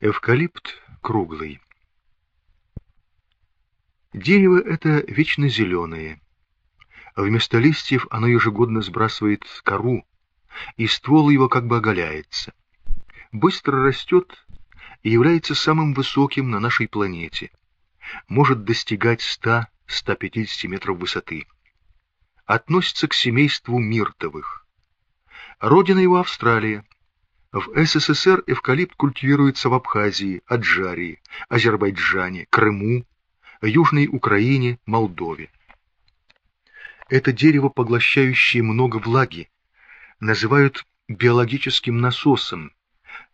Эвкалипт круглый. Дерево это вечно зеленое. Вместо листьев оно ежегодно сбрасывает кору, и ствол его как бы оголяется. Быстро растет и является самым высоким на нашей планете. Может достигать 100-150 метров высоты. Относится к семейству миртовых. Родина его Австралия. В СССР эвкалипт культивируется в Абхазии, Аджарии, Азербайджане, Крыму, Южной Украине, Молдове. Это дерево, поглощающее много влаги, называют биологическим насосом,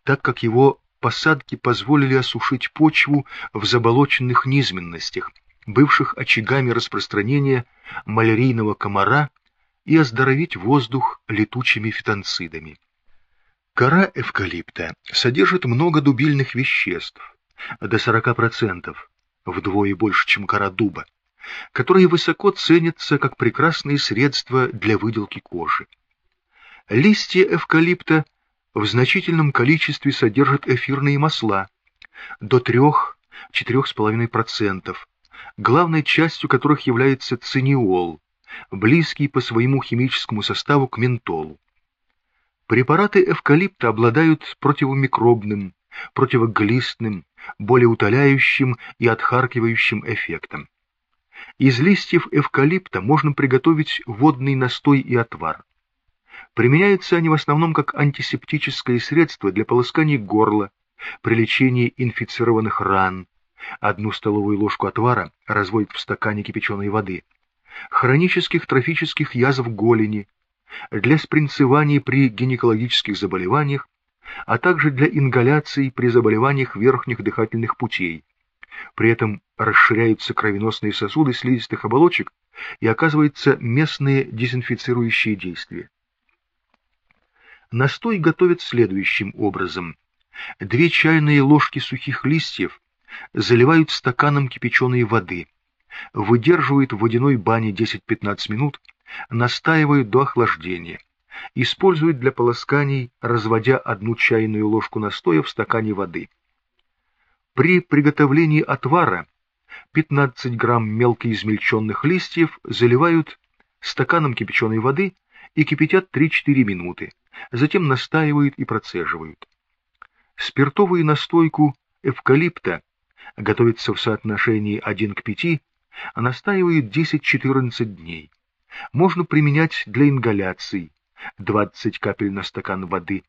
так как его посадки позволили осушить почву в заболоченных низменностях, бывших очагами распространения малярийного комара и оздоровить воздух летучими фитонцидами. Кора эвкалипта содержит много дубильных веществ, до 40%, вдвое больше, чем кора дуба, которые высоко ценятся как прекрасные средства для выделки кожи. Листья эвкалипта в значительном количестве содержат эфирные масла, до 3-4,5%, главной частью которых является циниол, близкий по своему химическому составу к ментолу. Препараты эвкалипта обладают противомикробным, противоглистным, болеутоляющим и отхаркивающим эффектом. Из листьев эвкалипта можно приготовить водный настой и отвар. Применяются они в основном как антисептическое средство для полоскания горла, при лечении инфицированных ран. Одну столовую ложку отвара разводят в стакане кипяченой воды. Хронических трофических язв голени, для спринцевания при гинекологических заболеваниях, а также для ингаляции при заболеваниях верхних дыхательных путей. При этом расширяются кровеносные сосуды слизистых оболочек и оказываются местные дезинфицирующие действия. Настой готовят следующим образом. Две чайные ложки сухих листьев заливают стаканом кипяченой воды, выдерживают в водяной бане 10-15 минут, настаивают до охлаждения. Используют для полосканий, разводя одну чайную ложку настоя в стакане воды. При приготовлении отвара 15 грамм мелко измельченных листьев заливают стаканом кипяченой воды и кипятят 3-4 минуты, затем настаивают и процеживают. Спиртовую настойку эвкалипта готовится в соотношении 1 к 5, а настаивают 10-14 дней. Можно применять для ингаляций 20 капель на стакан воды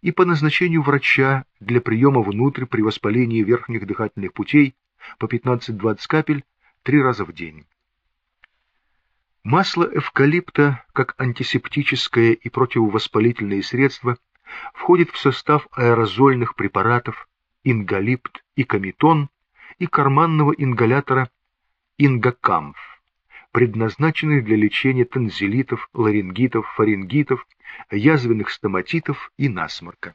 и по назначению врача для приема внутрь при воспалении верхних дыхательных путей по 15-20 капель три раза в день. Масло эвкалипта, как антисептическое и противовоспалительное средство, входит в состав аэрозольных препаратов ингалипт и комитон и карманного ингалятора ингакамф предназначенных для лечения танзелитов, ларингитов, фарингитов, язвенных стоматитов и насморка.